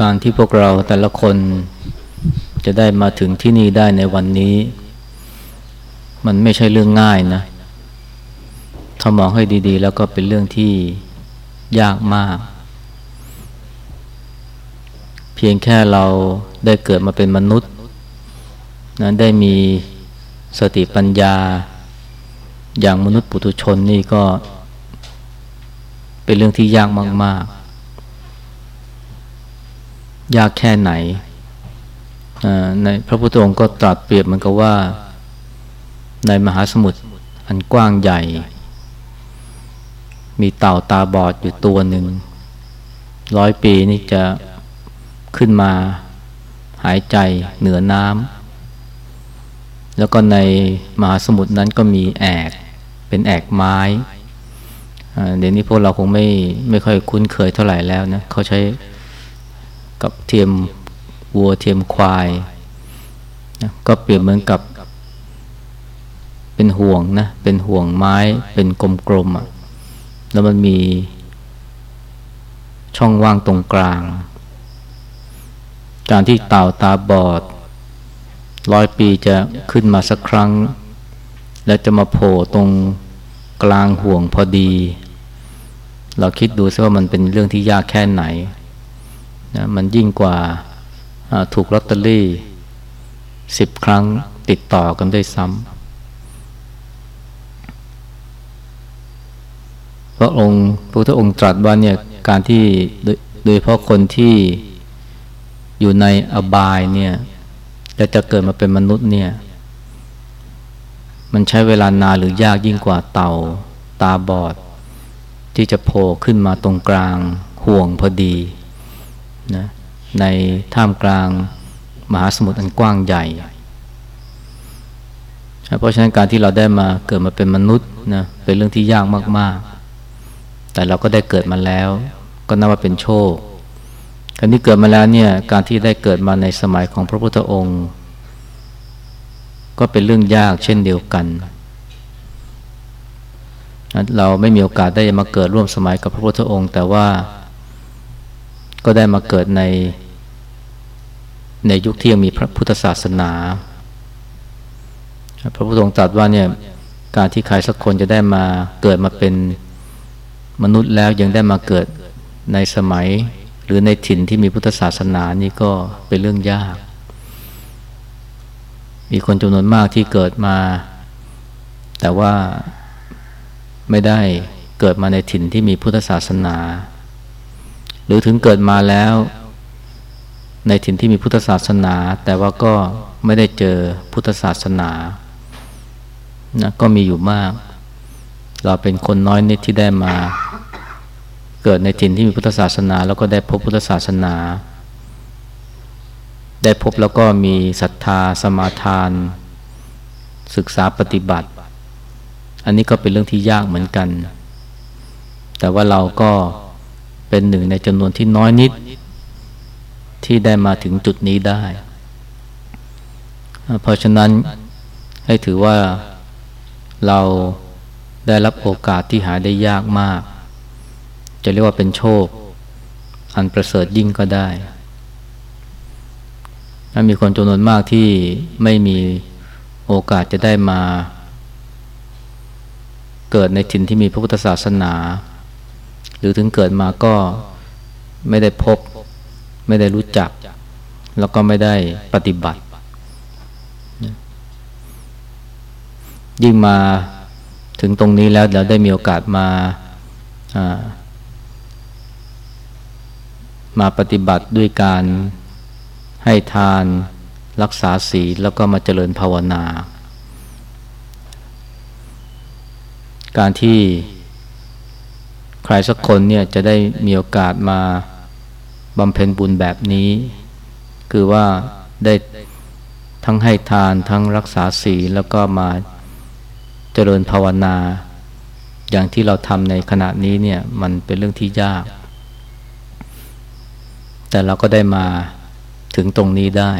การที่พวกเราแต่ละคนจะได้มาถึงที่นี่ได้ในวันนี้ มันไม่ใช่เรื่องง่ายนะ ถ้ามองให้ดี ๆ แล้วก็เป็นเรื่องที่ยากมาก เพียงแค่เราได้เกิดมาเป็นมนุษย์นะได้มีสติปัญญา อย่างมนุษย์ปุถุชนนี่ก็เป็นเรื่องที่ยากมากๆ ยากแค่ไหนในพระพุทธองค์ก็ตรัสเปรียบมันก็ว่าในมหาสมุทรอันกว้างใหญ่ มีเต่าตาบอดอยู่ตัวหนึ่งร้อยปีนี่จะขึ้นมาหายใจเหนือน้ำแล้วก็ในมหาสมุทรนั้นก็มีแอกเป็นแอกไม้เดี๋ยวนี้พวกเราคงไม่ไม่ค่อยคุ้นเคยเท่าไหร่แล้วนะเขาใช้ กับเทียมวัวเทียมควายนะก็เปรียบเหมือนกับ เป็นห่วงนะ เป็นห่วงไม้เป็นกลมๆอะแล้วมันมีช่องว่างตรงกลาง การที่เต่าตาบอดร้อยปีจะขึ้นมาสักครั้ง แล้วจะมาโผล่ตรงกลางห่วงพอดี เราคิดดูซิว่ามันเป็นเรื่องที่ยากแค่ไหน นะมันยิ่งกว่าถูกลอตเตอรี่สิบครั้งติดต่อกันด้วยซ้ำพระองค์พระพุทธองค์ตรัสว่าเนี่ยการที่โดยเพราะคนที่อยู่ในอบายเนี่ยจะจะเกิดมาเป็นมนุษย์เนี่ยมันใช้เวลานานหรือยากยิ่งกว่าเต่าตาบอด ที่จะโผล่ขึ้นมาตรงกลางห่วงพอดี นะในท่ามกลางมหาสมุทรอันกว้างใหญ่ เพราะฉะนั้นการที่เราได้มาเกิดมาเป็นมนุษย์นะเป็นเรื่องที่ยากมากๆ แต่เราก็ได้เกิดมาแล้ว ก็นับว่าเป็นโชคการที่เกิดมาแล้วเนี่ยการที่ได้เกิดมาในสมัยของพระพุทธองค์ ก็เป็นเรื่องยากเช่นเดียวกันเราไม่มีโอกาสได้มาเกิดร่วมสมัยกับพระพุทธองค์ แต่ว่า ก็ได้มาเกิดใน ในยุคที่ยังมีพระพุทธศาสนา พระพุทธองค์ตรัสว่าเนี่ยการที่ใครสักคนจะได้มาเกิดมาเป็นมนุษย์แล้วยังได้มาเกิดในสมัย หรือในถิ่นที่มีพุทธศาสนานี่ก็เป็นเรื่องยาก มีคนจำนวนมากที่เกิดมา แต่ว่าไม่ได้เกิดมาในถิ่นที่มีพุทธศาสนา หรือถึงเกิดมาแล้ว ในถิ่นที่มีพุทธศาสนา แต่ว่าก็ไม่ได้เจอพุทธศาสนานะก็มีอยู่มาก เราเป็นคนน้อยนิดที่ได้มา เกิดในถิ่นที่มีพุทธศาสนา แล้วก็ได้พบพุทธศาสนา ได้พบแล้วก็มีศรัทธาสมาทาน ศึกษาปฏิบัติ อันนี้ก็เป็นเรื่องที่ยากเหมือนกัน แต่ว่าเราก็ เป็นหนึ่งในจำนวนที่น้อยนิด ที่ได้มาถึงจุดนี้ได้ เพราะฉะนั้นให้ถือว่าเราได้รับโอกาสที่หาได้ยากมาก จะเรียกว่าเป็นโชค อันประเสริฐยิ่งก็ได้มีคนจำนวนมากที่ไม่มีโอกาสจะได้มา เกิดในถิ่นที่มีพระพุทธศาสนา หรือถึงเกิดมาก็ไม่ได้พบ ไม่ได้รู้จัก แล้วก็ไม่ได้ปฏิบัติ ยิ่งมาถึงตรงนี้แล้วเราได้มีโอกาสมามาปฏิบัติด้วยการให้ทานรักษาศีลแล้วก็มาเจริญภาวนา การที่ ใครสักคนเนี่ยจะได้มีโอกาสมาบำเพ็ญบุญแบบนี้ คือว่าได้ทั้งให้ทานทั้งรักษาศีลแล้วก็มาเจริญภาวนา อย่างที่เราทำในขณะนี้เนี่ยมันเป็นเรื่องที่ยาก แต่เราก็ได้มาถึงตรงนี้ได้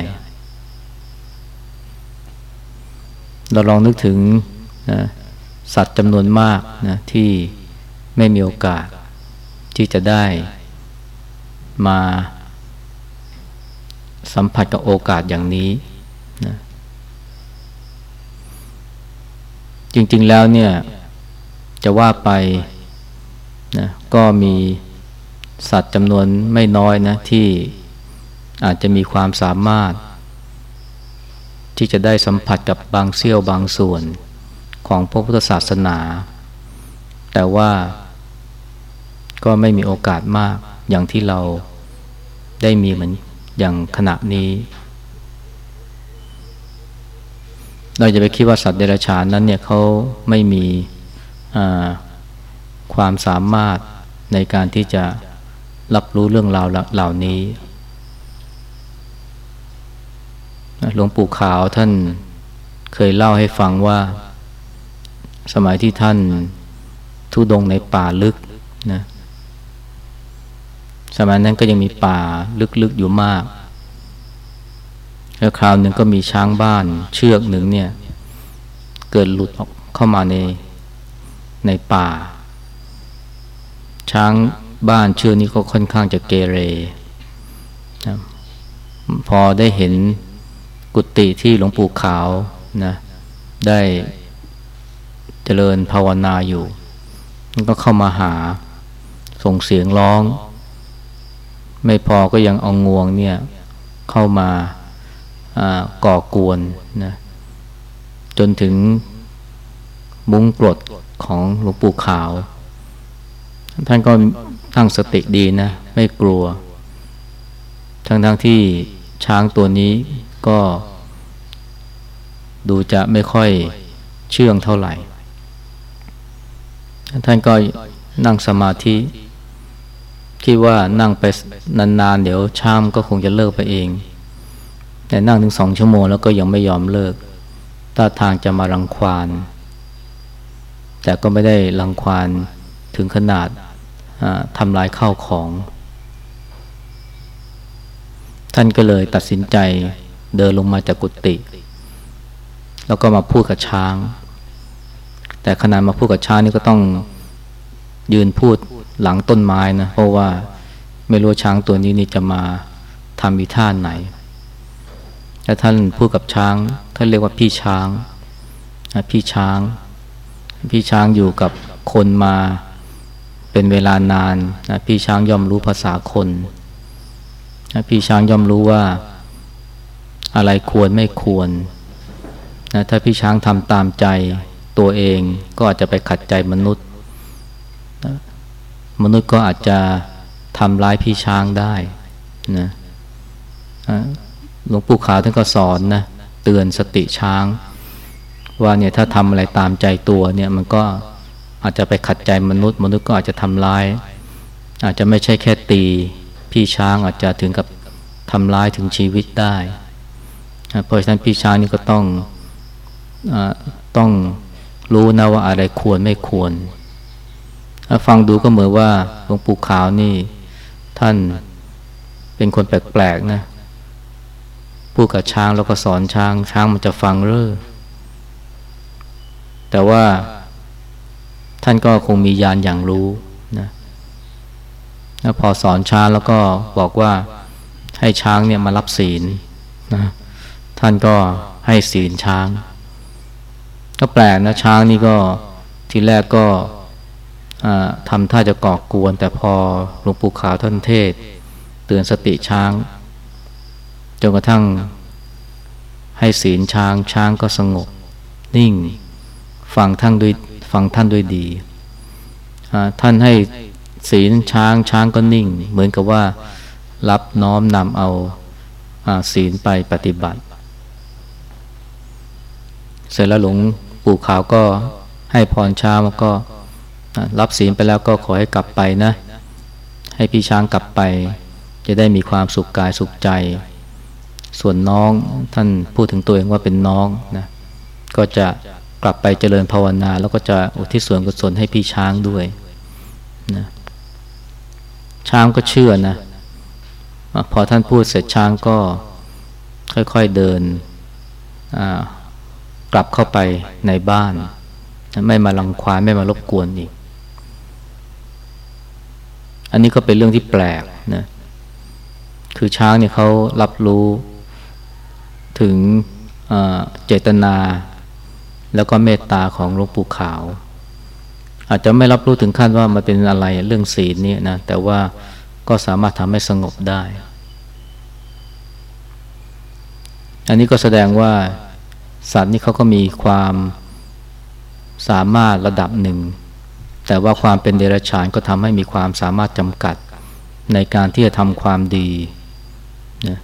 เราลองนึกถึงนะสัตว์จำนวนมากนะที่ ไม่มีโอกาสที่จะได้มาสัมผัสกับโอกาสอย่างนี้นะจริงๆแล้วเนี่ย จะว่าไปนะก็มีสัตว์จำนวนไม่น้อยนะที่อาจจะมีความสามารถ ที่จะได้สัมผัสกับบางเสี้ยวบางส่วนของพระพุทธศาสนา แต่ว่า ก็ไม่มีโอกาสมากอย่างที่เราได้มีเหมือนอย่างขณะนี้ เราจะไปคิดว่าสัตว์เดรัจฉานนั้นเนี่ยเขาไม่มีความสามารถในการที่จะรับรู้เรื่องราวเหล่านี้ หลวงปู่ขาวท่านเคยเล่าให้ฟังว่า สมัยที่ท่านทุดงในป่าลึกนะ สมัยนั้นก็ยังมีป่าลึกๆอยู่มาก แล้วคราวหนึ่งก็มีช้างบ้านเชือกหนึ่งเนี่ย เกิดหลุดออกเข้ามาในในป่า ช้างบ้านเชือกนี้ก็ค่อนข้างจะเกเรนะพอได้เห็นกุฏิที่หลวงปู่ขาวนะได้เจริญภาวนาอยู่ มันก็เข้ามาหาส่งเสียงร้อง ไม่พอก็ยังเอางวงเนี่ยเข้ามาก่อกวนนะจนถึงมุ้งปลดของหลวงปู่ขาว ท่านก็ตั้งสติดีนะ ไม่กลัว ทั้งทั้งที่ช้างตัวนี้ก็ ดูจะไม่ค่อยเชื่องเท่าไหร่ ท่านก็นั่งสมาธิ คิดว่านั่งไปนานๆ เดี๋ยวช้างก็คงจะเลิกไปเอง แต่นั่งถึงสองชั่วโมงแล้วก็ยังไม่ยอมเลิกถ้าทางจะมารังควาน แต่ก็ไม่ได้รังควานถึงขนาดทำลายข้าวของ ท่านก็เลยตัดสินใจเดินลงมาจากกุฏิแล้วก็มาพูดกับช้าง แต่ขณะมาพูดกับช้างนี่ก็ต้องยืนพูด หลังต้นไม้นะเพราะว่าไม่รู้ช้างตัวนี้นี่จะมาทำอีท่าไหนแ้วท่านพูดกับช้างท่านเรียกว่าพี่ช้างพี่ช้าง พี่ช้างอยู่กับคนมาเป็นเวลานานนะพี่ช้างย่อมรู้ภาษาคนนะพี่ช้างย่อมรู้ว่าอะไรควรไม่ควรนะถ้าพี่ช้างทำตามใจตัวเองก็อาจจะไปขัดใจมนุษย์ มนุษย์ก็อาจจะทำร้ายพี่ช้างได้นะหลวงปู่ขาวท่านก็สอนนะเตือนสติช้าง ว่าเนี่ยถ้าทำอะไรตามใจตัวเนี่ยมันก็อาจจะไปขัดใจมนุษย์ มนุษย์ก็อาจจะทำร้าย อาจจะไม่ใช่แค่ตีพี่ช้างอาจจะถึงกับทำร้ายถึงชีวิตได้ เพราะฉะนั้นพี่ช้างนี่ก็ต้องอต้องรู้นะว่าอะไรควรไม่ควร ฟังดูก็เหมือนว่าหลวงปู่ขาวนี่ ท่านเป็นคนแปลกๆนะพูดกับช้างแล้วก็สอนช้าง ช้างมันจะฟังเรื่อแต่ว่าท่านก็คงมียานอย่างรู้นะแล้วพอสอนช้างแล้วก็บอกว่าให้ช้างเนี่ยมารับศีลนะท่านก็ให้ศีลช้าง ก็แปลกนะช้างนี่ก็ทีแรกก็ ทำท่าจะก่อกวน แต่พอหลวงปู่ขาวท่านเทศ เตือนสติช้าง จนกระทั่งให้ศีลช้างช้างก็สงบ นิ่ง ฟังท่านด้วยฟังท่านด้วยดีท่านให้ศีลช้างช้างก็นิ่ง เหมือนกับว่ารับน้อมนำเอาศีลไปปฏิบัติ เสร็จแล้วหลวงปู่ขาวก็ให้พรช้างแล้วก็ รับศีลไปแล้วก็ขอให้กลับไปนะ ให้พี่ช้างกลับไป จะได้มีความสุขกายสุขใจ ส่วนน้องท่านพูดถึงตัวเองว่าเป็นน้องนะก็จะกลับไปเจริญภาวนา แล้วก็จะอุทิศส่วนกุศลให้พี่ช้างด้วยนะช้างก็เชื่อนะพอท่านพูดเสร็จช้างก็ค่อยๆเดินกลับเข้าไปในบ้าน ไม่มาลังควานไม่มารบกวนอีก อันนี้ก็เป็นเรื่องที่แปลกนะคือช้างเนี่ยเขารับรู้ถึงเจตนา แล้วก็เมตตาของหลวงปู่ขาว อาจจะไม่รับรู้ถึงขั้นว่ามันเป็นอะไรเรื่องศีลนี่นะแต่ว่าก็สามารถทำให้สงบได้ อันนี้ก็แสดงว่าสัตว์นี่เขาก็มีความสามารถระดับหนึ่ง แต่ว่าความเป็นเดรัจฉานก็ทำให้มีความสามารถจำกัด ในการที่จะทำความดีนะ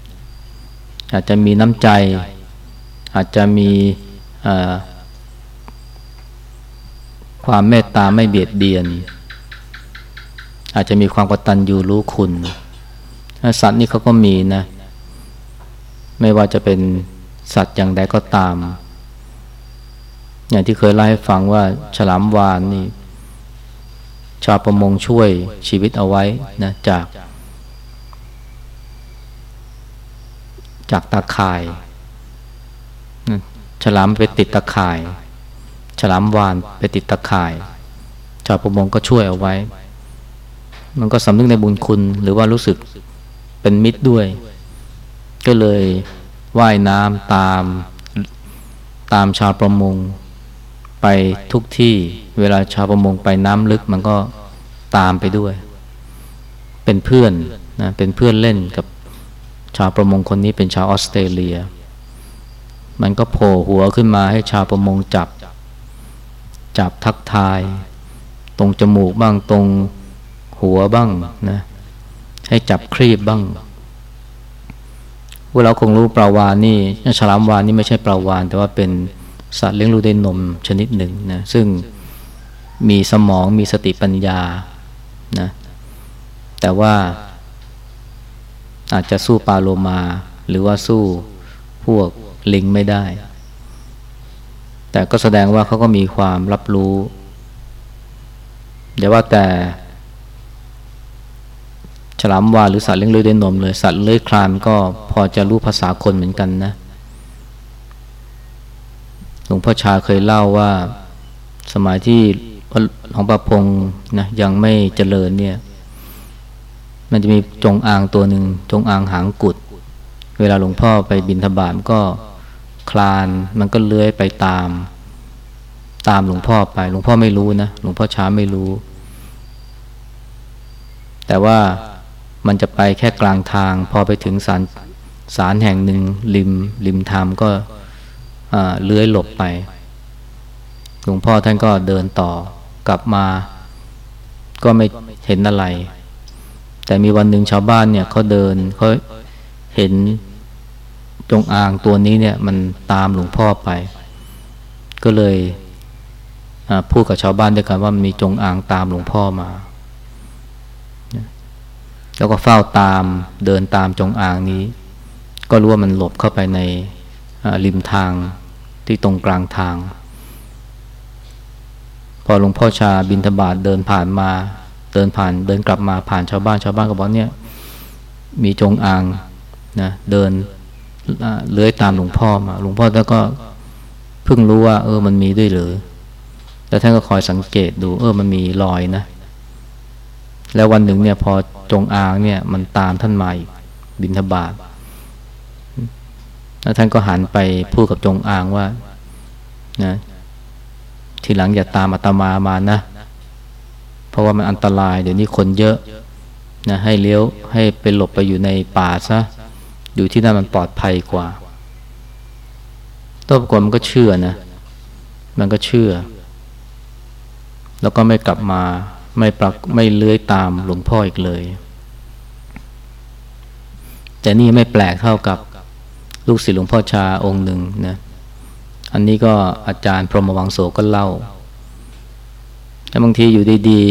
อาจจะมีน้ำใจ อาจจะมีความเมตตาไม่เบียดเบียน อาจจะมีความกตัญญูรู้คุณ สัตว์นี่เขาก็มีนะ ไม่ว่าจะเป็นสัตว์อย่างใดก็ตาม อย่างที่เคยเล่าให้ฟังว่าฉลามวานนี่ ชาวประมงช่วยชีวิตเอาไว้นะจาก จากตาข่ายฉลามไปติดตาข่ายฉลามวานไปติดตาข่าย ชาวประมงก็ช่วยเอาไว้ มันก็สำนึกในบุญคุณ หรือว่ารู้สึกเป็นมิตรด้วย ก็เลยว่ายน้ำตามตามชาวประมง ไปทุกที่เวลาชาวประมงไปน้ำลึกมันก็ตามไปด้วย เป็นเพื่อนนะเป็นเพื่อนเล่นกับชาวประมงคนนี้เป็นชาวออสเตรเลีย มันก็โผล่หัวขึ้นมาให้ชาวประมงจับ จับทักทาย ตรงจมูกบ้างตรงหัวบ้างนะให้จับครีบบ้างพวกเราคงรู้ปลาวานนี่ฉลามวานนี่ไม่ใช่ปลาวาน แต่ว่าเป็น สัตว์เลี้ยงลูกด้วยนมชนิดหนึ่งนะซึ่งมีสมองมีสติปัญญานะแต่ว่าอาจจะสู้ปลาโลมา หรือว่าสู้พวกลิงไม่ได้ แต่ก็แสดงว่าเขาก็มีความรับรู้เดี๋ยวว่าแต่ฉลามวาหรือสัตว์เลี้ยงเลื้อยด้วยนมเลยสัตว์เลื้อยคลานก็พอจะรู้ภาษาคนเหมือนกันนะ หลวงพ่อชาเคยเล่าว่าสมัยที่หลวงประพงนะยังไม่เจริญเนี่ย มันจะมีจงอางตัวหนึ่งจงอางหางกุด เวลาหลวงพ่อไปบินทบาทก็คลานมันก็เลื้อยไปตาม ตามหลวงพ่อไป หลวงพ่อไม่รู้นะหลวงพ่อช้าไม่รู้ แต่ว่ามันจะไปแค่กลางทาง พอไปถึงสารสารแห่งหนึ่งริมริมทามก็ เลื้อยหลบไป หลวงพ่อท่านก็เดินต่อกลับมา ก็ไม่เห็นอะไร แต่มีวันหนึ่งชาวบ้านเนี่ยเขาเดินเขาเห็นจงอางตัวนี้เนี่ยมันตามหลวงพ่อไป ก็เลยพูดกับชาวบ้านด้วยกันว่ามีจงอางตามหลวงพ่อมา แล้วก็เฝ้าตามเดินตามจงอางนี้ ก็รู้ว่ามันหลบเข้าไปในริมทาง ที่ตรงกลางทาง พอหลวงพ่อชาบินทบาทเดินผ่านมา เดินผ่านเดินกลับมาผ่านชาวบ้านชาวบ้านก็บอกเนี่ย มีจงอางนะเดินเลื้อยตามหลวงพ่อมาหลวงพ่อแล้วก็เพิ่งรู้ว่า เออมันมีด้วยหรือ แล้วท่านก็คอยสังเกตดู เออมันมีรอยนะ แล้ววันหนึ่งเนี่ยพอจงอางเนี่ย มันตามท่านมาอีกบินทบาท แล้วท่านก็หันไปพูดกับจงอางว่านะทีหลังอย่าตามอาตมามานะ เพราะว่ามันอันตรายเดี๋ยวนี้คนเยอะนะให้เลี้ยวให้ไปหลบไปอยู่ในป่าซะอยู่ที่นั่นมันปลอดภัยกว่าตัวประกอบมันก็เชื่อนะ มันก็เชื่อ แล้วก็ไม่กลับมาไม่ปรักไม่เลื้อยตามหลวงพ่ออีกเลย แต่นี่ไม่แปลกเท่ากับ ลูกศิษย์หลวงพ่อชาองค์หนึ่งนะอันนี้ก็อาจารย์พรหมวังโสก็เล่าแต่บางทีอยู่ดี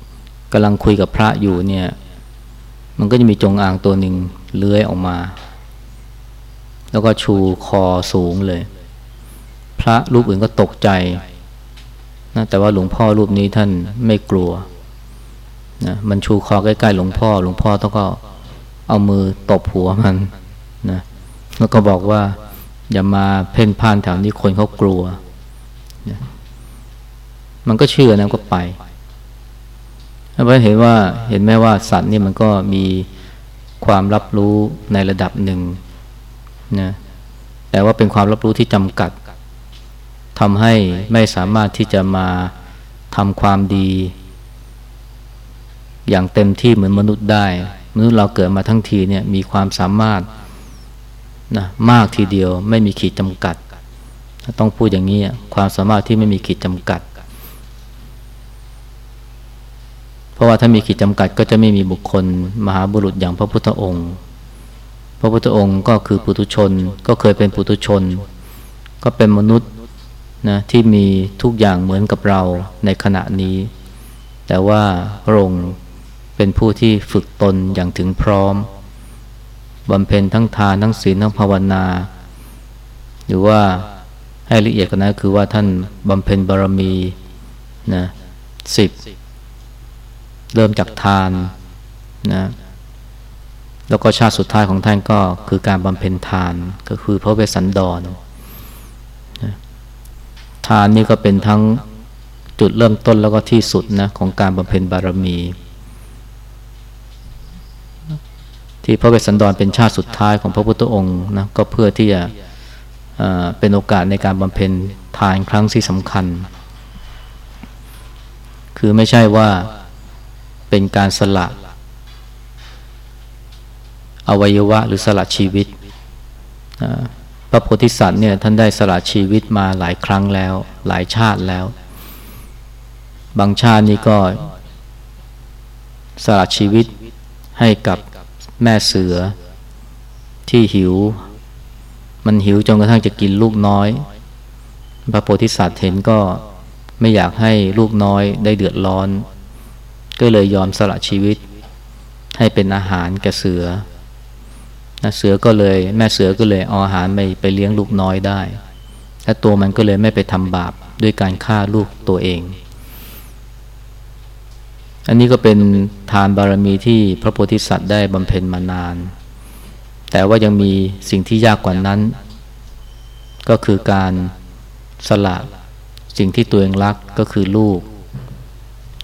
ๆกำลังคุยกับพระอยู่เนี่ย มันก็จะมีจงอางตัวหนึ่งเลื้อยออกมา แล้วก็ชูคอสูงเลย พระรูปอื่นก็ตกใจนะแต่ว่าหลวงพ่อรูปนี้ท่านไม่กลัวนะมันชูคอใกล้ๆหลวงพ่อ หลวงพ่อต้องก็เอามือตบหัวมันนะ แล้วก็บอกว่า อย่ามาเพ่นพ่านแถวนี้คนเขากลัว มันก็เชื่อนะก็ไปเพราะเห็นว่าเห็นแม้ว่าสัตว์นี่มันก็มีความรับรู้ในระดับหนึ่งนะแต่ว่าเป็นความรับรู้ที่จำกัดทำให้ไม่สามารถที่จะมาทำความดี อย่างเต็มที่เหมือนมนุษย์ได้ มนุษย์เราเกิดมาทั้งทีเนี่ยมีความสามารถ นะมากทีเดียวไม่มีขีดจำกัด ต้องพูดอย่างนี้ความสามารถที่ไม่มีขีดจำกัด เพราะว่าถ้ามีขีดจำกัดก็จะไม่มีบุคคล มหาบุรุษอย่างพระพุทธองค์ พระพุทธองค์ก็คือปุถุชนก็เคยเป็นปุถุชน ก็เป็นมนุษย์นะที่มีทุกอย่างเหมือนกับเราในขณะนี้ แต่ว่าพระองค์เป็นผู้ที่ฝึกตนอย่างถึงพร้อม บำเพ็ญทั้งทานทั้งศีลทั้งภาวนา หรือว่าให้ละเอียดกันนะคือว่าท่านบำเพ็ญบารมีนะสิบเริ่มจากทานนะแล้วก็ชาติสุดท้ายของท่านก็คือการบำเพ็ญทานก็คือพระเวสสันดรนะทานนี่ก็เป็นทั้งจุดเริ่มต้นแล้วก็ที่สุดนะของการบำเพ็ญบารมี ที่พระเวสสันดรเป็นชาติสุดท้ายของพระพุทธองค์นะก็เพื่อที่จะเป็นโอกาสในการบำเพ็ญทานครั้งที่สำคัญ คือไม่ใช่ว่าเป็นการสละอวัยวะหรือสละชีวิต พระโพธิสัตว์เนี่ยท่านได้สละชีวิตมาหลายครั้งแล้ว หลายชาติแล้ว บางชาตินี่ก็สละชีวิตให้กับ แม่เสือที่หิว มันหิวจนกระทั่งจะกินลูกน้อย พระโพธิสัตว์เห็นก็ไม่อยากให้ลูกน้อยได้เดือดร้อน ก็เลยยอมสละชีวิต ให้เป็นอาหารแก่เสือเสือก็เลยแม่เสือก็เลยเอาอาหารไปไปเลี้ยงลูกน้อยได้และตัวมันก็เลยไม่ไปทำบาปด้วยการฆ่าลูกตัวเอง อันนี้ก็เป็นทานบารมีที่พระโพธิสัตว์ได้บำเพ็ญมานาน แต่ว่ายังมีสิ่งที่ยากกว่านั้น ก็คือการสละสิ่งที่ตัวเองรักก็คือลูก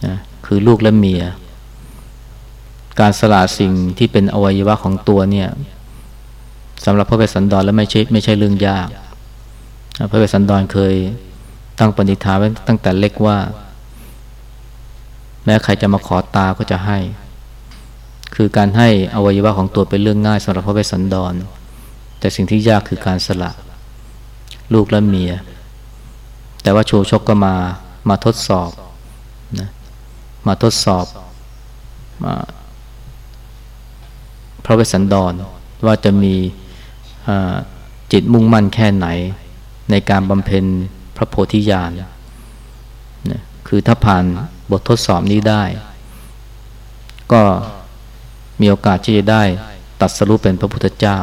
นะคือลูกและเมีย การสละสิ่งที่เป็นอวัยวะของตัวเนี่ยสำหรับพระเวสสันดรแล้วไม่ใช่ไม่ใช่เรื่องยาก พระเวสสันดรเคยตั้งปณิธานไว้ตั้งแต่เล็กว่า แม้ใครจะมาขอตาก็จะให้ คือการให้อวัยวะของตัวเป็นเรื่องง่ายสำหรับพระเวสสันดร แต่สิ่งที่ยากคือการสละ ลูกและเมีย แต่ว่าชูชกก็มามาทดสอบนะมาทดสอบมาพระเวสสันดรว่าจะมีจิตมุ่งมั่นแค่ไหน ในการบำเพ็ญพระโพธิญาณนะคือถ้าผ่าน บททดสอบนี้ได้ ก็มีโอกาสที่จะได้ตัดสรุปเป็นพระพุทธเจ้า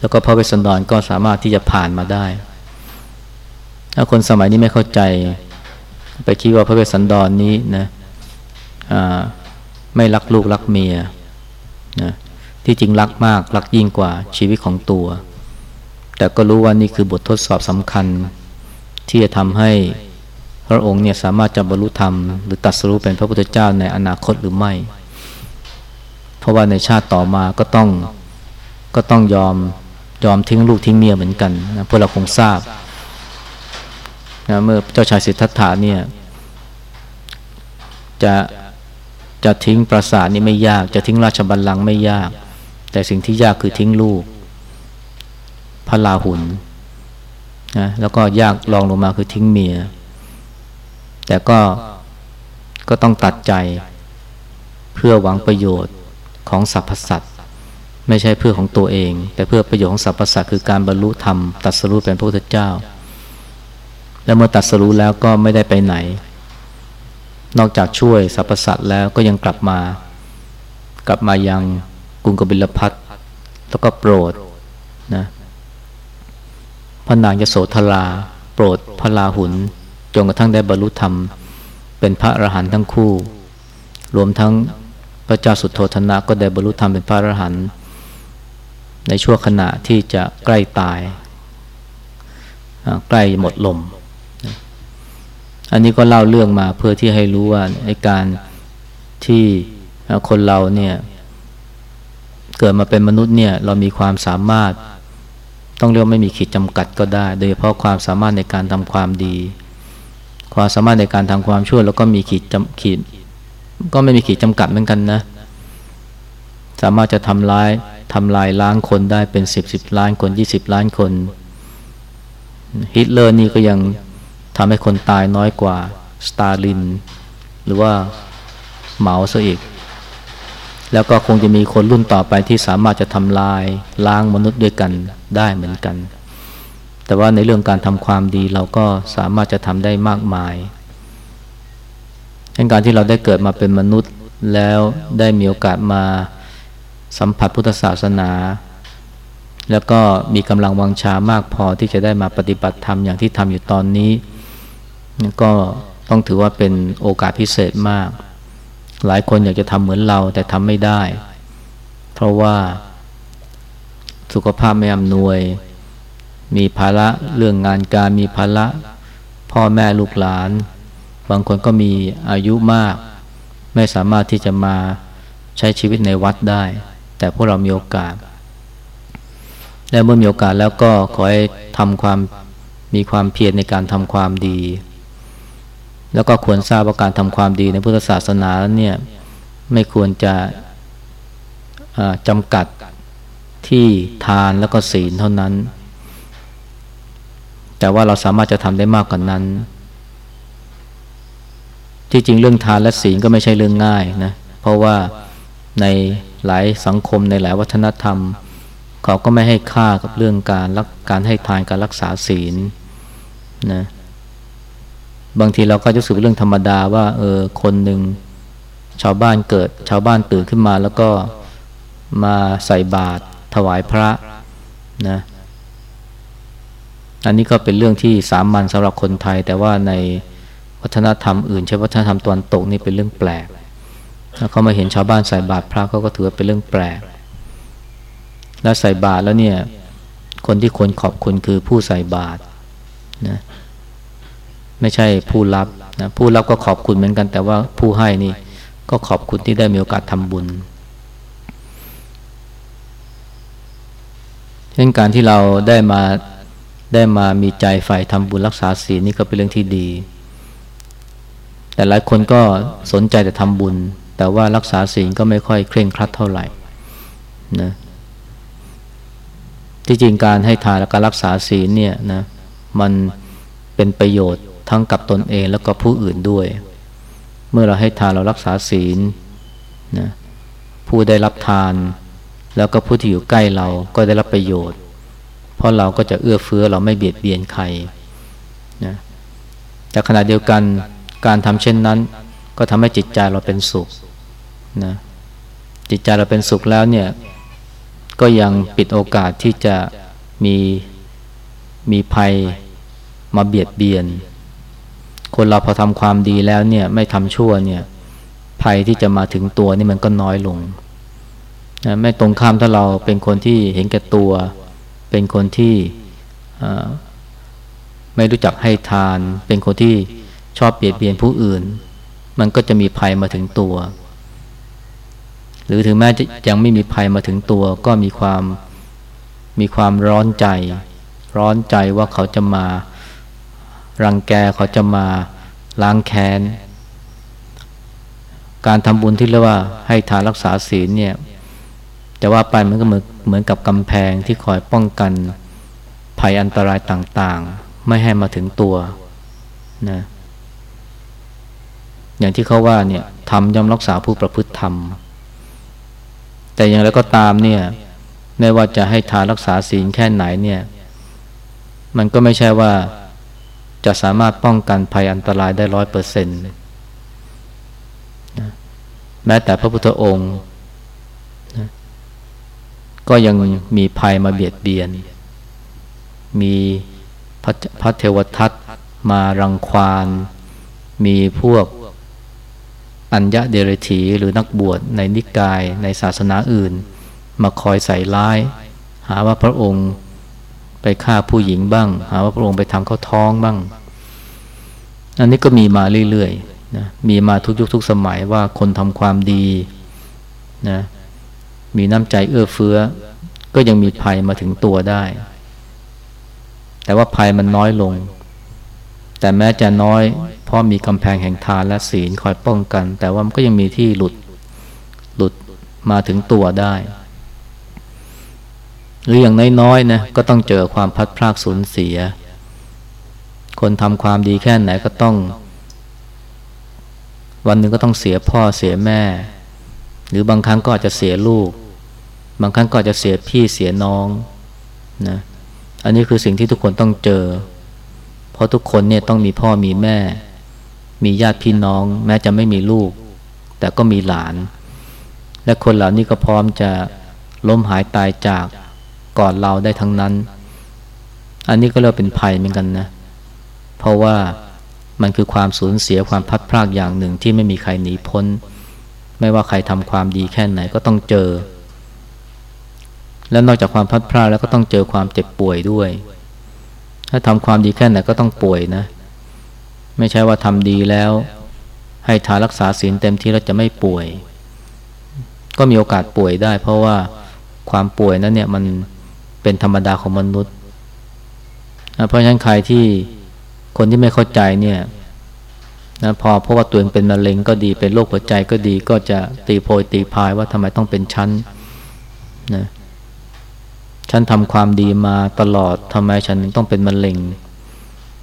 แล้วก็พระเวสสันดรก็สามารถที่จะผ่านมาได้ ถ้าคนสมัยนี้ไม่เข้าใจ ไปคิดว่าพระเวสสันดรนนี้นะไม่รักลูกรักเมียนะที่จริงรักมากรักยิ่งกว่าชีวิตของตัว แต่ก็รู้ว่านี่คือบททดสอบสำคัญ ที่จะทำให้ พระองค์เนี่ยสามารถจะบรรลุธรรมหรือตัดสรู้เป็นพระพุทธเจ้าในอนาคตหรือไม่ เพราะว่าในชาติต่อมาก็ต้องก็ต้องยอมยอมทิ้งลูกทิ้งเมียเหมือนกันนะพวกเราคงทราบนะเมื่อเจ้าชายสิทธัตถะเนี่ยจะจะทิ้งปราสาทนี่ไม่ยาก จะทิ้งราชบัลลังก์ไม่ยาก แต่สิ่งที่ยากคือทิ้งลูก พระลาหุนนะแล้วก็ยากลองลงมาคือทิ้งเมีย แต่ก็ก็ต้องตัดใจเพื่อหวังประโยชน์ของสรรพสัตว์ไม่ใช่เพื่อของตัวเอง แต่เพื่อประโยชน์ของสรรพสัตว์คือการบรรลุธรรมตัดสรู้เป็นพระพุทธเจ้า และเมื่อตัดสรู้แล้วก็ไม่ได้ไปไหน นอกจากช่วยสรรพสัตว์แล้วก็ยังกลับมา กลับมายังรุงกบิลพัทแล้วก็โปรดนะพระนางยโสธรา โปรดพระลาหุน จนกระทั่งได้บรรลุธรรม เป็นพระอรหันต์ทั้งคู่ รวมทั้งพระเจ้าสุโธธนะก็ได้บรรลุธรรมเป็นพระอรหันต์ในช่วงขณะที่จะใกล้ตาย ใกล้หมดลม อันนี้ก็เล่าเรื่องมาเพื่อที่ให้รู้ว่าในการที่คนเราเนี่ยเกิดมาเป็นมนุษย์เนี่ยเรามีความสามารถ ต้องเรียกไม่มีขีดจำกัดก็ได้ โดยเฉพาะความสามารถในการทำความดี ความสามารถในการทำความชั่วแล้วก็มีขีดจำขีด ก็ไม่มีขีดจำกัดเหมือนกันนะ สามารถจะทำร้ายทำลายล้างคนได้เป็นสิบสิบล้านคนยี่สิบล้านคน ฮิตเลอร์นี่ก็ยังทำให้คนตายน้อยกว่าสตาลิน หรือว่าเหมาซะอีก แล้วก็คงจะมีคนรุ่นต่อไปที่สามารถจะทำลายล้างมนุษย์ด้วยกันได้เหมือนกัน แต่ว่าในเรื่องการทำความดีเราก็สามารถจะทำได้มากมายการที่เราได้เกิดมาเป็นมนุษย์แล้วได้มีโอกาสมาสัมผัสพุทธศาสนา แล้วก็มีกำลังวังชามากพอที่จะได้มาปฏิบัติธรรมอย่างที่ทำอยู่ตอนนี้ ก็ต้องถือว่าเป็นโอกาสพิเศษมาก หลายคนอยากจะทำเหมือนเราแต่ทำไม่ได้ เพราะว่าสุขภาพไม่อำนวย มีภาระเรื่องงานการมีภาระพ่อแม่ลูกหลาน บางคนก็มีอายุมาก ไม่สามารถที่จะมาใช้ชีวิตในวัดได้ แต่พวกเรามีโอกาส และเมื่อมีโอกาสแล้วก็ขอให้ทำความมีความเพียรในการทำความดี แล้วก็ควรทราบว่าการทำความดีในพุทธศาสนาเนี่ยไม่ควรจะจำกัดที่ทานแล้วก็ศีลเท่านั้น แต่ว่าเราสามารถจะทำได้มากกว่านนั้น ที่จริงเรื่องทานและศีลก็ไม่ใช่เรื่องง่ายนะ เพราะว่าในหลายสังคมในหลายวัฒนธรรม เขาก็ไม่ให้ค่ากับเรื่องการรักการให้ทานการรักษาศีลนะบางทีเราก็จะสึกเรื่องธรรมดาว่าเออคนหนึ่งชาวบ้านเกิด ชาวบ้านตื่นขึ้นมาแล้วก็มาใส่บาตรถวายพระนะ อันนี้ก็เป็นเรื่องที่สามัญสำหรับคนไทย แต่ว่าในวัฒนธรรมอื่นเช่นวัฒนธรรมตะวันตกนี่เป็นเรื่องแปลกถ้าเขามาเห็นชาวบ้านใส่บาตรพระเขาก็ถือว่าเป็นเรื่องแปลก แล้วใส่บาตรแล้วเนี่ย คนที่ควรขอบคุณคือผู้ใส่บาตรนะไม่ใช่ผู้รับนะผู้รับก็ขอบคุณเหมือนกัน แต่ว่าผู้ให้นี่ก็ขอบคุณที่ได้มีโอกาสทำบุญเช่นการที่เราได้มา ได้มามีใจใฝ่ทำบุญรักษาศีลนี่ก็เป็นเรื่องที่ดี แต่หลายคนก็สนใจแต่ทำบุญ แต่ว่ารักษาศีลก็ไม่ค่อยเคร่งครัดเท่าไหร่นะที่จริงการให้ทานและการรักษาศีลเนี่ยนะมันเป็นประโยชน์ทั้งกับตนเองแล้วก็ผู้อื่นด้วย เมื่อเราให้ทานเรารักษาศีลนะผู้ได้รับทาน แล้วก็ผู้ที่อยู่ใกล้เราก็ได้รับประโยชน์ เพราะเราก็จะเอื้อเฟื้อเราไม่เบียดเบียนใครนะแต่ขณะเดียวกันการทำเช่นนั้น ก็ทำให้จิตใจเราเป็นสุขนะจิตใจเราเป็นสุขแล้วเนี่ยก็ยังปิดโอกาสที่จะมีมีภัยมาเบียดเบียน คนเราพอทำความดีแล้วเนี่ยไม่ทำชั่วเนี่ยภัยที่จะมาถึงตัวนี่มันก็น้อยลงนะไม่ตรงข้ามถ้าเราเป็นคนที่เห็นแก่ตัว เป็นคนที่ไม่รู้จักให้ทาน เป็นคนที่ชอบเบียดเบียนผู้อื่น มันก็จะมีภัยมาถึงตัว หรือถึงแม้จะยังไม่มีภัยมาถึงตัว ก็มีความมีความร้อนใจ ร้อนใจว่าเขาจะมารังแกเขาจะมาล้างแค้น การทำบุญที่เรียกว่าให้ทานรักษาศีลเนี่ย แต่ว่าไปมันก็เหมือนเหมือนกับกำแพงที่คอยป้องกันภัยอันตรายต่างๆ ไม่ให้มาถึงตัวนะอย่างที่เขาว่าเนี่ยทำย่อมรักษาผู้ประพฤติธรรม แต่อย่างไรก็ตามเนี่ยไม่ว่าจะให้ทานรักษาศีลแค่ไหนเนี่ย มันก็ไม่ใช่ว่าจะสามารถป้องกันภัยอันตรายได้ร้อยเปอร์เซ็นต์แม้แต่พระพุทธองค์ ก็ยังมีภัยมาเบียดเบียน มีพระเทวทัตมารังควานมีพวกอัญญะเดรถีหรือนักบวชในนิกายในศาสนาอื่น มาคอยใส่ร้าย หาว่าพระองค์ไปฆ่าผู้หญิงบ้าง หาว่าพระองค์ไปทำเขาท้องบ้าง อันนี้ก็มีมาเรื่อยๆนะมีมาทุกยุคทุกสมัยว่าคนทำความดีนะ มีน้ำใจเอื้อเฟื้อ ก็ยังมีภัยมาถึงตัวได้ แต่ว่าภัยมันน้อยลง แต่แม้จะน้อย เพราะมีกำแพงแห่งทานและศีลคอยป้องกัน แต่ว่ามันก็ยังมีที่หลุดหลุดมาถึงตัวได้ หรืออย่างน้อยๆนะก็ต้องเจอความพัดพลากสูญเสีย คนทำความดีแค่ไหนก็ต้อง วันหนึ่งก็ต้องเสียพ่อเสียแม่ หรือบางครั้งก็อาจจะเสียลูก บางครั้งก็จะเสียพี่เสียน้องนะอันนี้คือสิ่งที่ทุกคนต้องเจอ เพราะทุกคนเนี่ยต้องมีพ่อมีแม่ มีญาติพี่น้อง แม้จะไม่มีลูก แต่ก็มีหลาน และคนเหล่านี้ก็พร้อมจะล้มหายตายจากก่อนเราได้ทั้งนั้น อันนี้ก็เรียกเป็นภัยเหมือนกันนะ เพราะว่ามันคือความสูญเสียความพัดพรากอย่างหนึ่งที่ไม่มีใครหนีพ้น ไม่ว่าใครทำความดีแค่ไหนก็ต้องเจอ และนอกจากความพัดพรากแล้วก็ต้องเจอความเจ็บป่วยด้วย ถ้าทำความดีแค่ไหนก็ต้องป่วยนะ ไม่ใช่ว่าทำดีแล้ว ให้ทานรักษาศีลเต็มที่แล้วจะไม่ป่วย ก็มีโอกาสป่วยได้ เพราะว่าความป่วยนั้นเนี่ยมันเป็นธรรมดาของมนุษย์ เพราะฉะนั้นใครที่คนที่ไม่เข้าใจเนี่ยนะพอเพราะว่าตัวเองเป็นมะเร็งก็ดีเป็นโรคหัวใจก็ดีก็จะตีโพยตีพายว่าทำไมต้องเป็นชั้นนะ ฉันทำความดีมาตลอดทำไมฉันต้องเป็นมะเร็ง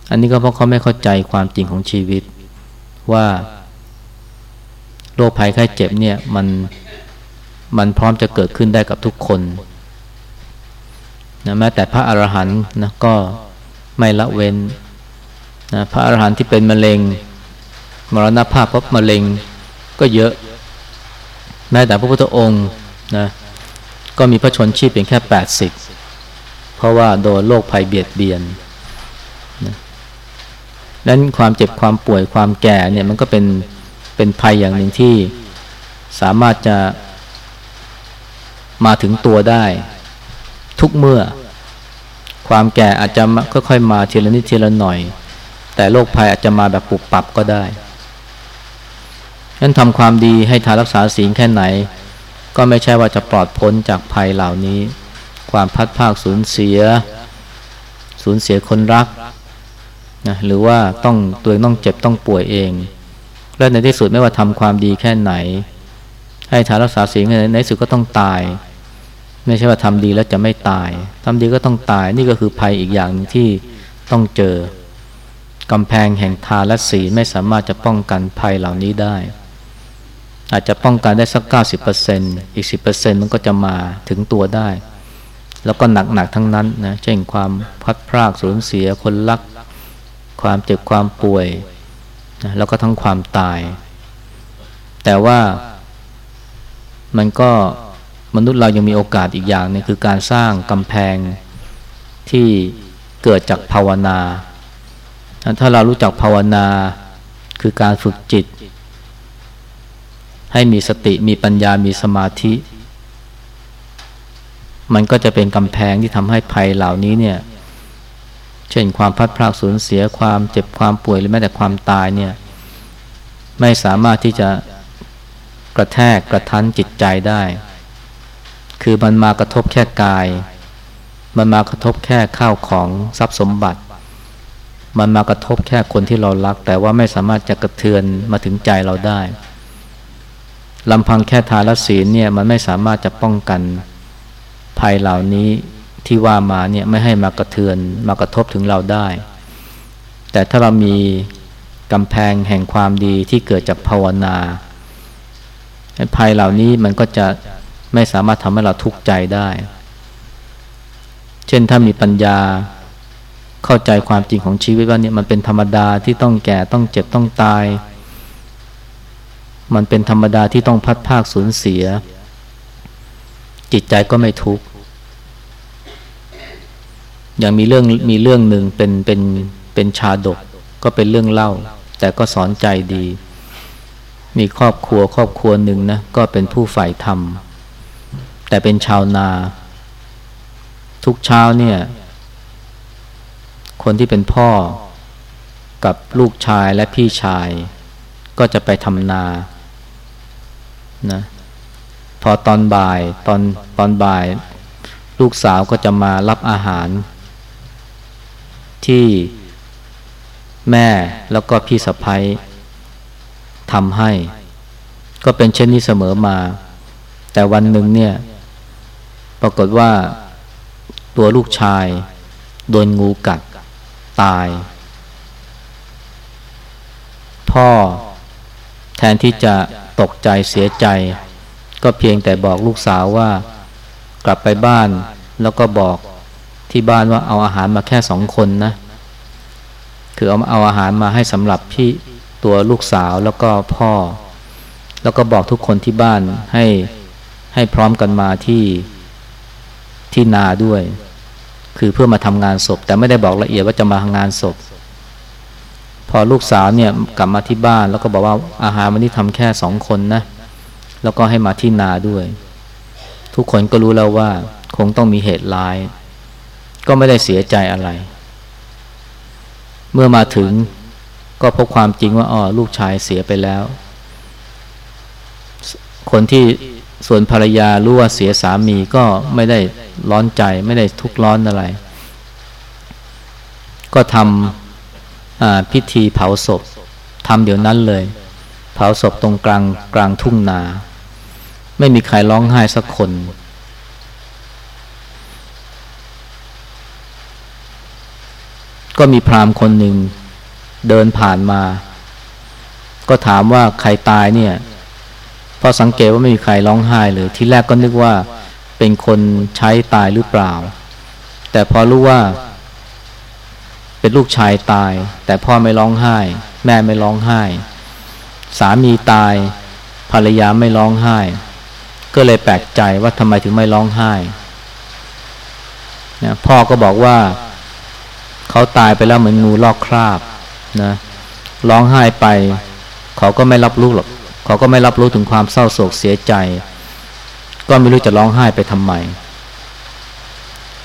อันนี้ก็เพราะเขาไม่เข้าใจความจริงของชีวิต ว่าโรคภัยไข้เจ็บเนี่ยมันมันพร้อมจะเกิดขึ้นได้กับทุกคนนะแม้แต่พระอรหันต์นะก็ไม่ละเว้นนะพระอรหันต์ที่เป็นมะเร็ง มรณภาพเพราะมะเร็งก็เยอะ แม้แต่พระพุทธองค์นะ ก็มีพระชนชีพเพียงแค่แปดสิบเพราะว่าโดนโรคภัยเบียดเบียนนะนั้นความเจ็บความป่วยความแก่เนี่ยมันก็เป็นเป็นภัยอย่างหนึ่งที่สามารถจะมาถึงตัวได้ ทุกเมื่อ ความแก่อาจจะค่อยๆมาทีละนิดทีละหน่อย แต่โรคภัยอาจจะมาแบบปุบปับก็ได้นั้นทำความดีให้ทานรักษาศีลแค่ไหน ก็ไม่ใช่ว่าจะปลอดพ้นจากภัยเหล่านี้ ความพัดภาคสูญเสีย สูญเสียคนรักนะหรือว่าต้องตัวเองต้องเจ็บต้องป่วยเอง และในที่สุดไม่ว่าทำความดีแค่ไหน ให้ทานรักษาศีลในที่สุดก็ต้องตาย ไม่ใช่ว่าทำดีแล้วจะไม่ตายทำดีก็ต้องตายนี่ก็คือภัยอีกอย่างนึงที่ต้องเจอกำแพงแห่งทานและศีลไม่สามารถจะป้องกันภัยเหล่านี้ได้ อาจจะป้องกันได้สักเก้าสิบเปอร์เซ็นอีกสิบเปอร์เซ็นมันก็จะมาถึงตัวได้ แล้วก็หนักๆทั้งนั้นนะเช่นความพัดพรากสูญเสียคนรัก ความเจ็บความป่วยนะแล้วก็ทั้งความตาย แต่ว่ามันก็มนุษย์เรายังมีโอกาสอีกอย่างนึงคือการสร้างกำแพงที่เกิดจากภาวนา ถ้าเรารู้จักภาวนาคือการฝึกจิต ให้มีสติมีปัญญามีสมาธิ มันก็จะเป็นกำแพงที่ทำให้ภัยเหล่านี้เนี่ย เช่นความพัดพลาดสูญเสียความเจ็บความป่วยหรือแม้แต่ความตายเนี่ย ไม่สามารถที่จะกระแทกกระทันจิตใจได้ คือมันมากระทบแค่กาย มันมากระทบแค่ข้าวของทรัพย์สมบัติ มันมากระทบแค่คนที่เรารัก แต่ว่าไม่สามารถจะกระเทือนมาถึงใจเราได้ ลำพังแค่ทานศีลเนี่ยมันไม่สามารถจะป้องกันภัยเหล่านี้ที่ว่ามาเนี่ยไม่ให้มากระเทือนมากระทบถึงเราได้ แต่ถ้าเรามีกำแพงแห่งความดีที่เกิดจากภาวนาภัยเหล่านี้มันก็จะไม่สามารถทำให้เราทุกข์ใจได้ เช่นถ้ามีปัญญาเข้าใจความจริงของชีวิตว่าเนี่ยมันเป็นธรรมดาที่ต้องแก่ต้องเจ็บต้องตาย มันเป็นธรรมดาที่ต้องพัดภาคสูญเสีย จิตใจก็ไม่ทุกข์อย่างมีเรื่องมีเรื่องหนึ่งเป็นเป็นเป็นชาดกก็เป็นเรื่องเล่า แต่ก็สอนใจดี มีครอบครัวครอบครัวหนึ่งนะก็เป็นผู้ฝ่ายธรรม แต่เป็นชาวนา ทุกเช้าเนี่ย คนที่เป็นพ่อกับลูกชายและพี่ชาย ก็จะไปทำนา นะพอตอนบ่ายตอนตอนบ่าย ลูกสาวก็จะมารับอาหาร ที่แม่แล้วก็พี่สะพ้ยทำให้ ก็เป็นเช่นนี้เสมอมา แต่วันหนึ่งเนี่ย ปรากฏว่าตัวลูกชาย โดนงูกัดตาย พ่อแทนที่จะ ตกใจเสียใจ ก็เพียงแต่บอกลูกสาวว่า กลับไปบ้านแล้วก็บอกที่บ้านว่าเอาอาหารมาแค่สองคนนะ คือเอาเอาอาหารมาให้สำหรับพี่ตัวลูกสาวแล้วก็พ่อ แล้วก็บอกทุกคนที่บ้านให้ให้พร้อมกันมาที่ที่นาด้วย คือเพื่อมาทำงานศพ แต่ไม่ได้บอกละเอียดว่าจะมาทำงานศพ พอลูกสาวเนี่ยกลับมาที่บ้านแล้วก็บอกว่าอาหารวันนี้ทำแค่สองคนนะ แล้วก็ให้มาที่นาด้วย ทุกคนก็รู้แล้วว่าคงต้องมีเหตุร้าย ก็ไม่ได้เสียใจอะไร เมื่อมาถึงก็พบความจริงว่าอ๋อลูกชายเสียไปแล้ว คนที่ส่วนภรรยารู้ว่าเสียสามีก็ไม่ได้ร้อนใจ ไม่ได้ทุกข์ร้อนอะไร ก็ทำ พิธีเผาศพทำเดี๋ยวนั้นเลย เผาศพตรงกลางกลางทุ่งนา ไม่มีใครร้องไห้สักคน ก็มีพราหมณ์คนหนึ่งเดินผ่านมา ก็ถามว่าใครตายเนี่ยพอสังเกตว่าไม่มีใครร้องไห้เลยที่แรกก็นึกว่าเป็นคนใช้ตายหรือเปล่า แต่พอรู้ว่า เป็นลูกชายตาย แต่พ่อไม่ร้องไห้ แม่ไม่ร้องไห้ สามีตาย ภรรยาไม่ร้องไห้ ก็เลยแปลกใจว่าทำไมถึงไม่ร้องไห้นะพ่อก็บอกว่าเขาตายไปแล้วเหมือนงูลอกคราบนะร้องไห้ไป เขาก็ไม่รับรู้หรอกเขาก็ไม่รับรู้ถึงความเศร้าโศกเสียใจ ก็ไม่รู้จะร้องไห้ไปทำไม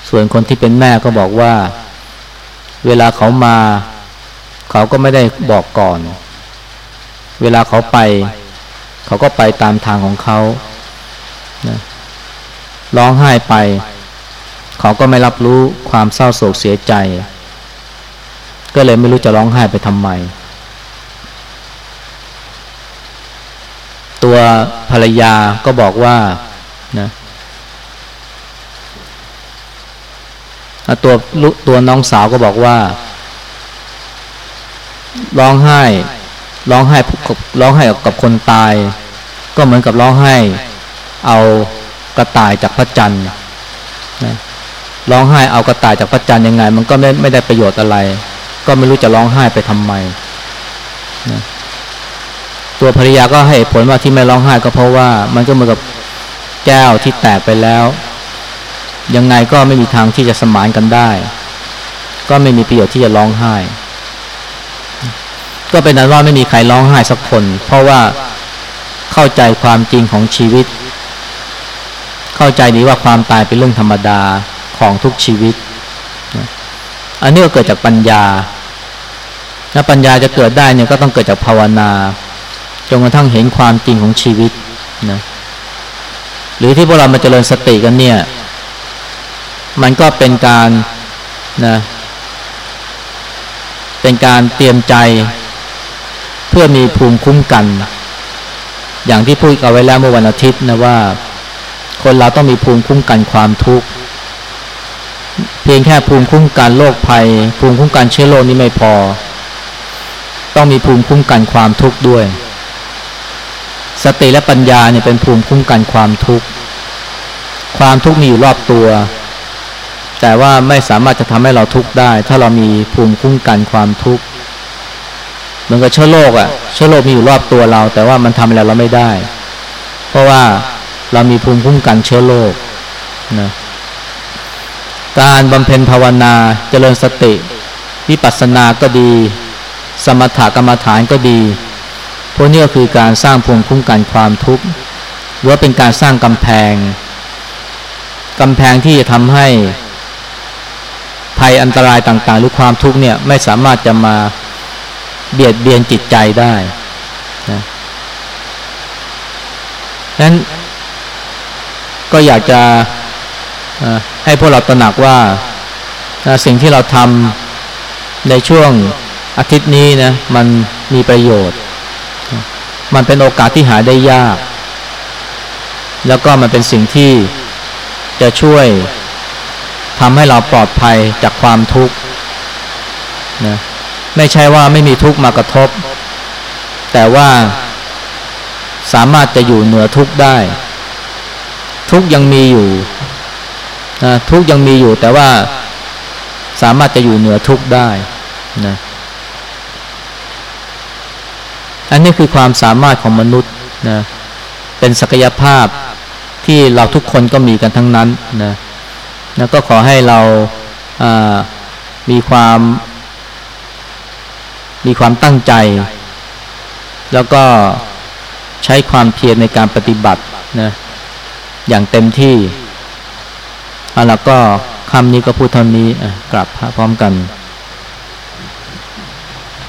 ส่วนคนที่เป็นแม่ก็บอกว่า เวลาเขามา เขาก็ไม่ได้บอกก่อน เวลาเขาไป เขาก็ไปตามทางของเขานะร้องไห้ไป เขาก็ไม่รับรู้ความเศร้าโศกเสียใจ ก็เลยไม่รู้จะร้องไห้ไปทำไม ตัวภรรยาก็บอกว่านะ ตัวตัวน้องสาวก็บอกว่า ร้องไห้ ร้องไห้ร้องไห้กับคนตาย ก็เหมือนกับร้องไห้ เอากระต่ายจากพระจันทร์นะร้องไห้เอากระต่ายจากพระจันทร์ยังไง มันก็ไม่ไม่ได้ประโยชน์อะไร ก็ไม่รู้จะร้องไห้ไปทำไมนะตัวภรรยาก็ให้ผลว่าที่ไม่ร้องไห้ก็เพราะว่า มันก็เหมือนกับแก้วที่แตกไปแล้ว ยังไงก็ไม่มีทางที่จะสมานกันได้ ก็ไม่มีประโยชน์ที่จะร้องไห้ ก็เป็นนั้นว่าไม่มีใครร้องไห้สักคน เพราะว่าเข้าใจความจริงของชีวิต เข้าใจดีว่าความตายเป็นเรื่องธรรมดาของทุกชีวิต อันนี้ก็เกิดจากปัญญาถ้าปัญญาจะเกิดได้เนี่ยก็ต้องเกิดจากภาวนาจนกระทั่งเห็นความจริงของชีวิตนะหรือที่พวกเรามาเจริญสติกันเนี่ย มันก็เป็นการนะเป็นการเตรียมใจ เพื่อมีภูมิคุ้มกัน อย่างที่พูดเอาไว้แล้วเมื่อวันอาทิตย์นะว่า คนเราต้องมีภูมิคุ้มกันความทุกข์เพียงแค่ภูมิคุ้มกันโรคภัย ภูมิคุ้มกันเชื้อโรคนี้ไม่พอ ต้องมีภูมิคุ้มกันความทุกข์ด้วย สติและปัญญาเนี่ยเป็นภูมิคุ้มกันความทุกข์ความทุกข์มีอยู่รอบตัว แต่ว่าไม่สามารถจะทำให้เราทุกข์ได้ ถ้าเรามีภูมิคุ้มกันความทุกข์เหมือนกับเชื้อโรคอะเชื้อโรคมีอยู่รอบตัวเรา แต่ว่ามันทำอะไรเราไม่ได้ เพราะว่าเรามีภูมิคุ้มกันเชื้อโรคนะการบำเพ็ญภาวนาเจริญสติวิปัสสนาก็ดี สมถกรรมฐานก็ดีพวกนี้ก็คือการสร้างภูมิคุ้มกันความทุกข์หรือว่าเป็นการสร้างกำแพงกำแพงที่จะทำให้ ภัยอันตรายต่างๆ หรือความทุกข์เนี่ยไม่สามารถจะมาเบียดเบียนจิตใจได้นะนั้นก็อยากจะให้พวกเราตระหนักว่าสิ่งที่เราทำในช่วงอาทิตย์นี้นะมันมีประโยชน์ มันเป็นโอกาสที่หาได้ยาก แล้วก็มันเป็นสิ่งที่จะช่วย ทำให้เราปลอดภัยจากความทุกข์นะไม่ใช่ว่าไม่มีทุกข์มากระทบ แต่ว่าสามารถจะอยู่เหนือทุกข์ได้ ทุกข์ยังมีอยู่นะทุกข์ยังมีอยู่แต่ว่าสามารถจะอยู่เหนือทุกข์ได้นะอันนี้คือความสามารถของมนุษย์นะเป็นศักยภาพที่เราทุกคนก็มีกันทั้งนั้นนะ นะก็ขอให้เราามีความ มีความตั้งใจ แล้วก็ใช้ความเพียรในการปฏิบัตินะอย่างเต็มที่แล้วก็คำนี้ก็พูดเท่านี้กลับพร้อมกัน